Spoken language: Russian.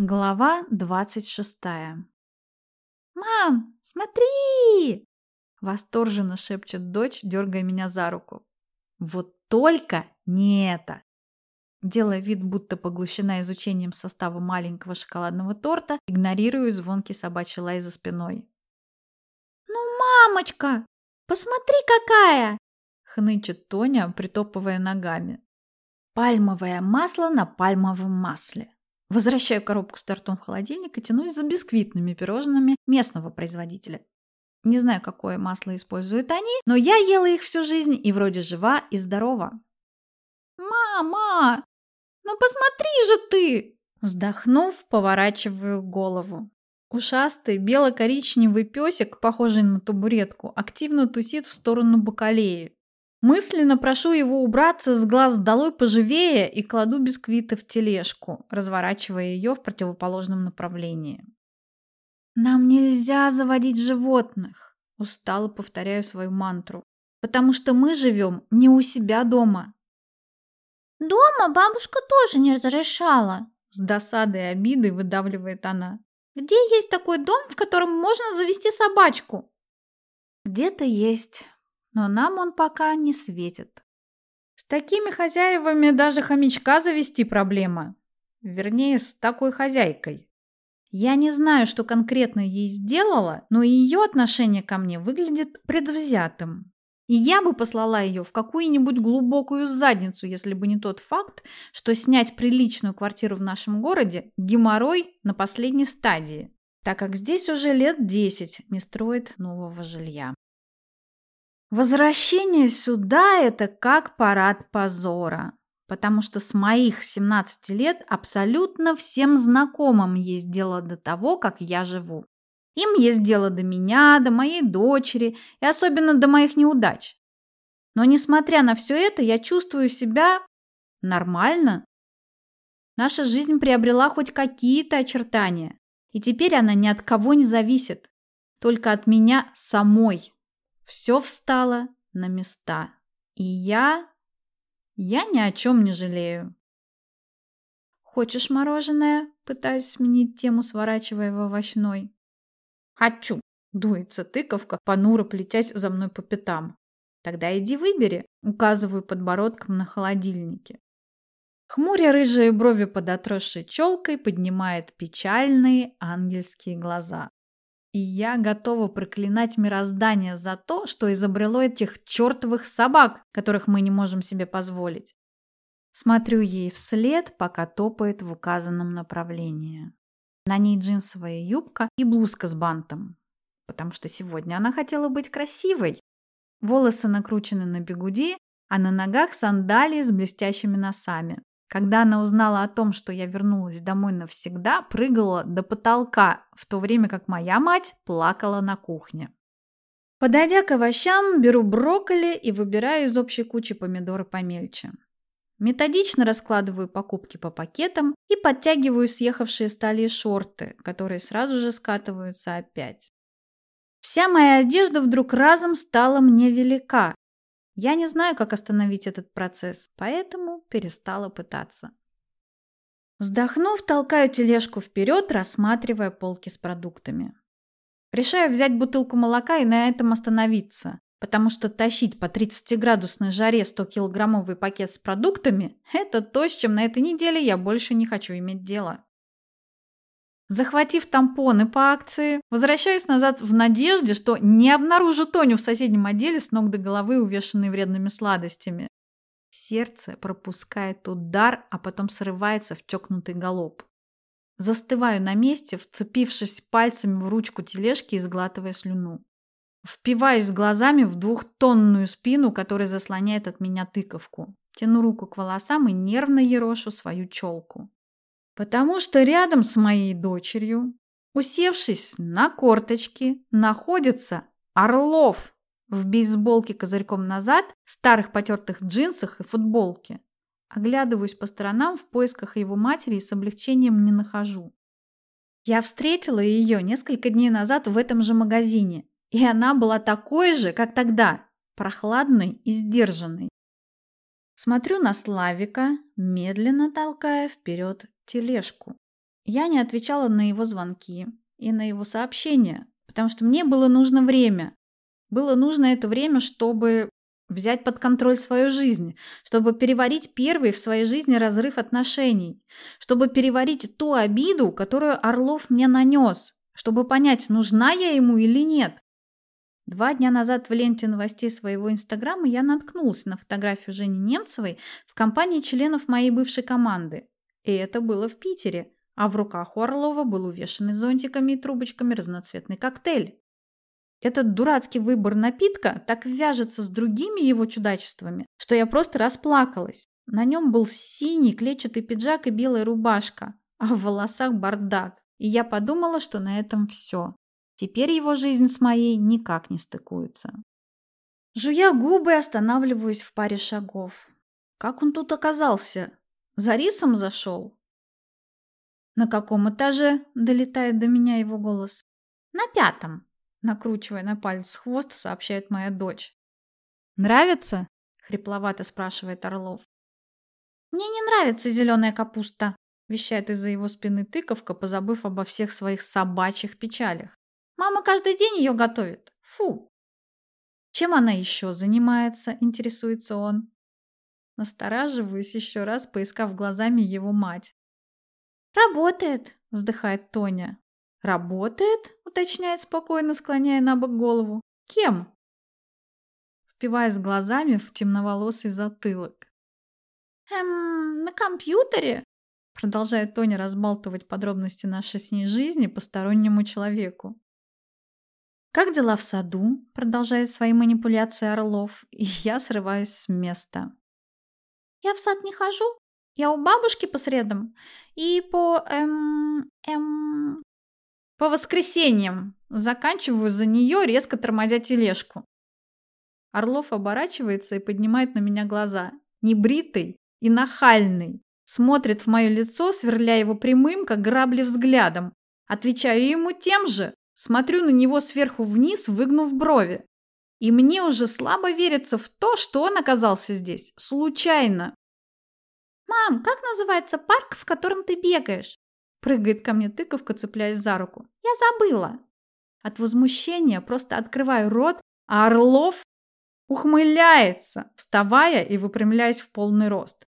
Глава двадцать шестая. «Мам, смотри!» Восторженно шепчет дочь, дергая меня за руку. «Вот только не это!» Делая вид, будто поглощена изучением состава маленького шоколадного торта, игнорирую звонкий собачий лай за спиной. «Ну, мамочка, посмотри какая!» хнычет Тоня, притопывая ногами. Пальмовое масло на пальмовом масле. Возвращаю коробку с тортом в холодильник и тянусь за бисквитными пирожными местного производителя. Не знаю, какое масло используют они, но я ела их всю жизнь и вроде жива и здорова. «Мама, ну посмотри же ты!» Вздохнув, поворачиваю голову. Ушастый бело-коричневый песик, похожий на табуретку, активно тусит в сторону бакалеи. Мысленно прошу его убраться с глаз долой поживее и кладу бисквиты в тележку, разворачивая ее в противоположном направлении. «Нам нельзя заводить животных», – устало повторяю свою мантру, «потому что мы живем не у себя дома». «Дома бабушка тоже не разрешала», – с досадой и обидой выдавливает она. «Где есть такой дом, в котором можно завести собачку?» «Где-то есть», но нам он пока не светит. С такими хозяевами даже хомячка завести проблема. Вернее, с такой хозяйкой. Я не знаю, что конкретно ей сделала, но ее отношение ко мне выглядит предвзятым. И я бы послала ее в какую-нибудь глубокую задницу, если бы не тот факт, что снять приличную квартиру в нашем городе – геморрой на последней стадии, так как здесь уже лет 10 не строят нового жилья. Возвращение сюда – это как парад позора, потому что с моих 17 лет абсолютно всем знакомым есть дело до того, как я живу. Им есть дело до меня, до моей дочери и особенно до моих неудач. Но несмотря на все это, я чувствую себя нормально. Наша жизнь приобрела хоть какие-то очертания, и теперь она ни от кого не зависит, только от меня самой. Все встало на места. И я... Я ни о чем не жалею. «Хочешь мороженое?» Пытаюсь сменить тему, сворачивая в овощной. «Хочу!» – дуется тыковка, понуро плетясь за мной по пятам. «Тогда иди выбери», – указываю подбородком на холодильнике. Хмуря рыжие брови под отросшей челкой поднимает печальные ангельские глаза. И я готова проклинать мироздание за то, что изобрело этих чертовых собак, которых мы не можем себе позволить. Смотрю ей вслед, пока топает в указанном направлении. На ней джинсовая юбка и блузка с бантом, потому что сегодня она хотела быть красивой. Волосы накручены на бегуди, а на ногах сандалии с блестящими носами. Когда она узнала о том, что я вернулась домой навсегда, прыгала до потолка, в то время как моя мать плакала на кухне. Подойдя к овощам, беру брокколи и выбираю из общей кучи помидоры помельче. Методично раскладываю покупки по пакетам и подтягиваю съехавшие стали шорты, которые сразу же скатываются опять. Вся моя одежда вдруг разом стала мне велика, я не знаю, как остановить этот процесс, поэтому перестала пытаться. Вздохнув, толкаю тележку вперед, рассматривая полки с продуктами. Решаю взять бутылку молока и на этом остановиться, потому что тащить по 30-градусной жаре 100-килограммовый пакет с продуктами – это то, с чем на этой неделе я больше не хочу иметь дело. Захватив тампоны по акции, возвращаюсь назад в надежде, что не обнаружу Тоню в соседнем отделе с ног до головы, увешанной вредными сладостями. Сердце пропускает удар, а потом срывается в чокнутый галоп. Застываю на месте, вцепившись пальцами в ручку тележки и сглатывая слюну. Впиваюсь глазами в двухтонную спину, которая заслоняет от меня тыковку. Тяну руку к волосам и нервно ерошу свою челку потому что рядом с моей дочерью, усевшись на корточки, находится Орлов в бейсболке козырьком назад, старых потертых джинсах и футболке. Оглядываюсь по сторонам в поисках его матери и с облегчением не нахожу. Я встретила ее несколько дней назад в этом же магазине, и она была такой же, как тогда, прохладной и сдержанной. Смотрю на Славика, медленно толкая вперед тележку. Я не отвечала на его звонки и на его сообщения, потому что мне было нужно время. Было нужно это время, чтобы взять под контроль свою жизнь, чтобы переварить первый в своей жизни разрыв отношений, чтобы переварить ту обиду, которую Орлов мне нанес, чтобы понять, нужна я ему или нет. Два дня назад в ленте новостей своего инстаграма я наткнулась на фотографию Жени Немцевой в компании членов моей бывшей команды. И это было в Питере, а в руках у Орлова был увешанный зонтиками и трубочками разноцветный коктейль. Этот дурацкий выбор напитка так вяжется с другими его чудачествами, что я просто расплакалась. На нем был синий клетчатый пиджак и белая рубашка, а в волосах бардак. И я подумала, что на этом все. Теперь его жизнь с моей никак не стыкуется. Жуя губы, останавливаюсь в паре шагов. Как он тут оказался? За рисом зашел? На каком этаже? Долетает до меня его голос. На пятом накручивая на палец хвост, сообщает моя дочь. «Нравится?» — хрипловато спрашивает Орлов. «Мне не нравится зеленая капуста», — вещает из-за его спины тыковка, позабыв обо всех своих собачьих печалях. «Мама каждый день ее готовит. Фу!» «Чем она еще занимается?» — интересуется он. Настораживаюсь еще раз, поискав глазами его мать. «Работает», — вздыхает Тоня. «Работает?» — уточняет спокойно, склоняя на бок голову. «Кем?» Впиваясь глазами в темноволосый затылок. «Эм, на компьютере?» Продолжает Тоня разбалтывать подробности нашей с ней жизни постороннему человеку. «Как дела в саду?» — продолжает свои манипуляции Орлов, и я срываюсь с места. «Я в сад не хожу. Я у бабушки по средам. И по... эм... эм... По воскресеньям. Заканчиваю за нее, резко тормозя тележку. Орлов оборачивается и поднимает на меня глаза. Небритый и нахальный. Смотрит в мое лицо, сверляя его прямым, как грабли взглядом. Отвечаю ему тем же. Смотрю на него сверху вниз, выгнув брови. И мне уже слабо верится в то, что он оказался здесь. Случайно. «Мам, как называется парк, в котором ты бегаешь?» Прыгает ко мне тыковка, цепляясь за руку. Я забыла. От возмущения просто открываю рот, а Орлов ухмыляется, вставая и выпрямляясь в полный рост.